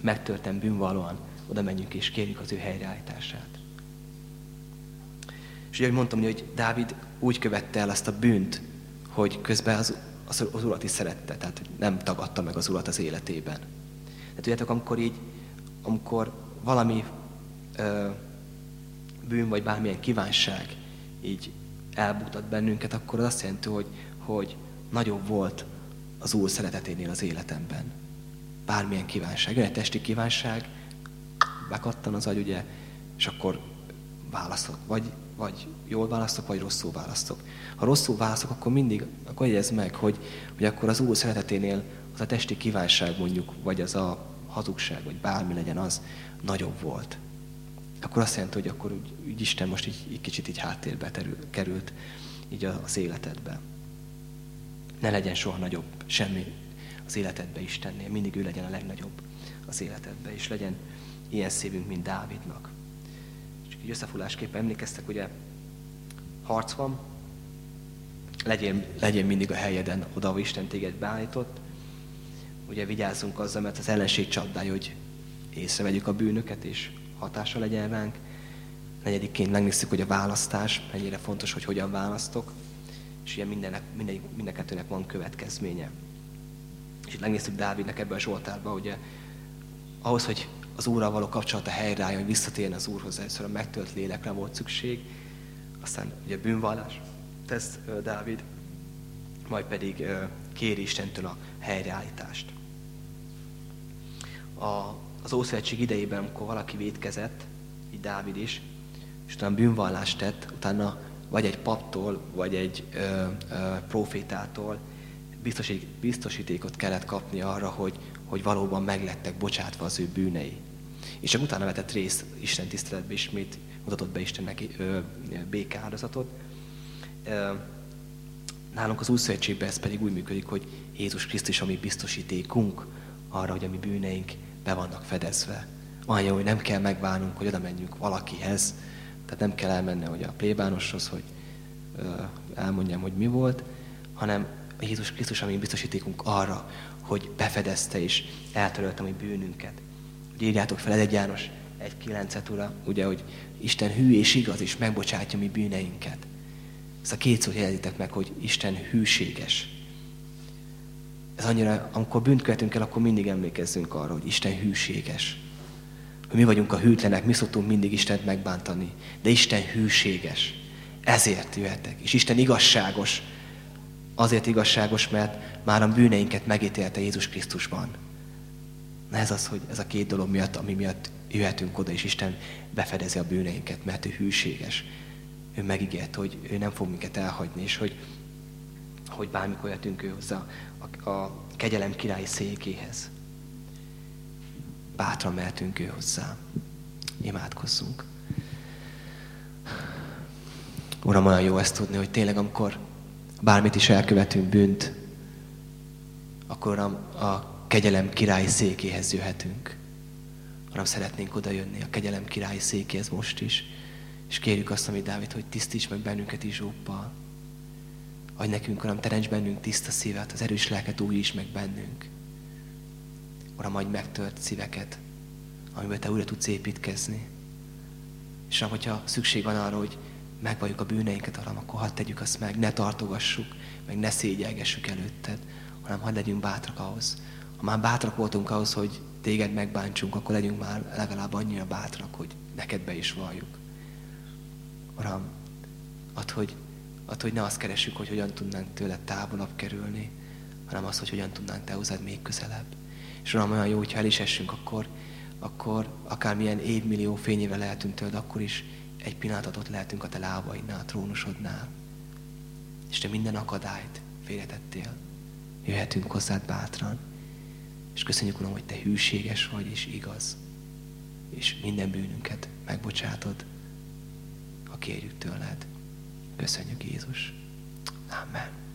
megtörtem bűnvalóan, oda menjünk és kérjük az ő helyreállítását. És ugye, mondtam, hogy Dávid úgy követte el azt a bűnt, hogy közben az, az, az urat is szerette, tehát nem tagadta meg az urat az életében. De tudjátok, amikor így, amikor valami ö, bűn vagy bármilyen kívánság így elbutat bennünket, akkor az azt jelenti, hogy, hogy nagyobb volt az Úr szereteténél az életemben. Bármilyen kívánság. Jön egy testi kívánság, bekattan az agy, ugye, és akkor választok. Vagy, vagy jól választok, vagy rosszul választok. Ha rosszul választok, akkor mindig, akkor jegyez meg, hogy, hogy akkor az Úr szereteténél az a testi kívánság mondjuk, vagy az a hazugság, vagy bármi legyen az, nagyobb volt. Akkor azt jelenti, hogy akkor úgy, úgy Isten most így, így kicsit így háttérbe terül, került így az életedbe. Ne legyen soha nagyobb semmi az életedbe Istennél, mindig ő legyen a legnagyobb az életedbe, és legyen ilyen szívünk, mint Dávidnak. így összefulásképpen emlékeztek, ugye harc van, legyen, legyen mindig a helyeden oda, ahol Isten téged beállított. Ugye vigyázzunk azzal, mert az ellenség csapdája, hogy észrevegyük a bűnöket, és hatása legyen ránk. Negyedikként megnéztük, hogy a választás, mennyire fontos, hogy hogyan választok, és ilyen mindennek, minden, minden kettőnek van következménye. És itt megnéztük Dávidnek ebben a Zsoltárban, ugye ahhoz, hogy az Úrral való kapcsolata helyreálljon, hogy visszatérjen az Úrhoz, először a megtölt lélekre volt szükség, aztán ugye bűnvallás, tesz Dávid, majd pedig kéri Istentől a helyreállítást. A, az Ószövetség idejében, amikor valaki védkezett, így Dávid is, és utána bűnvallást tett, utána vagy egy paptól, vagy egy ö, ö, profétától biztosít, biztosítékot kellett kapni arra, hogy, hogy valóban meglettek bocsátva az ő bűnei. És csak utána vetett részt Isten tiszteletbe ismét, mutatott be Istennek békáldozatot. Nálunk az új szövetségben ez pedig úgy működik, hogy Jézus Krisztus a mi biztosítékunk arra, hogy a mi bűneink be vannak fedezve. Olyan hogy nem kell megválnunk, hogy oda menjünk valakihez, tehát nem kell elmenni hogy a plébánoshoz, hogy elmondjam, hogy mi volt, hanem Jézus Krisztus, ami biztosítékunk arra, hogy befedezte és eltörölte a mi bűnünket. Hogy írjátok fel, ez egy János 1.9-et, ura, ugye, hogy Isten hű és igaz, és megbocsátja mi bűneinket. Ezt a két szót jelezitek meg, hogy Isten hűséges. Ez annyira, amikor bűnt követünk el, akkor mindig emlékezzünk arra, hogy Isten hűséges. Hogy mi vagyunk a hűtlenek, mi szoktunk mindig Istent megbántani. De Isten hűséges. Ezért jöhetek. És Isten igazságos. Azért igazságos, mert már a bűneinket megítélte Jézus Krisztusban. Na ez az, hogy ez a két dolog miatt, ami miatt jöhetünk oda, és Isten befedezi a bűneinket, mert ő hűséges. Ő megígért, hogy ő nem fog minket elhagyni, és hogy, hogy bármikor jöhetünk ő hozzá a, a kegyelem királyi székéhez. Bátran mehetünk ő hozzá. Imádkozzunk. Uram, olyan jó ezt tudni, hogy tényleg amikor bármit is elkövetünk bűnt, akkor a kegyelem királyi székéhez jöhetünk. Uram, szeretnénk oda jönni a kegyelem királyi székéhez most is, és kérjük azt, amit Dávid, hogy tisztíts meg bennünket Izsóppal. Adj nekünk, Uram, teremts bennünk tiszta szívet, az erős lelket újíts meg bennünk. Uram, adj megtört szíveket, amiben Te újra tudsz építkezni. És Uram, hogyha szükség van arra, hogy megvalljuk a bűneinket, Uram, akkor hadd tegyük azt meg, ne tartogassuk, meg ne szégyelgessük előtted, hanem hadd legyünk bátrak ahhoz. Ha már bátrak voltunk ahhoz, hogy téged megbántsunk, akkor legyünk már legalább annyira bátrak, hogy neked be is valljuk. Uram, add, hogy, add, hogy ne azt keressük, hogy hogyan tudnánk tőle távolabb kerülni, hanem azt, hogy hogyan tudnánk te hozzád még közelebb. És Uram, olyan jó, hogyha el is essünk, akkor, akkor akármilyen évmillió fényével lehetünk tőled, akkor is egy pillanatot ott lehetünk a te lábaidnál, a trónusodnál. És te minden akadályt félretettél. Jöhetünk hozzád bátran. És köszönjük, Uram, hogy Te hűséges vagy és igaz. És minden bűnünket megbocsátod, ha kérjük tőled. Köszönjük, Jézus. Amen.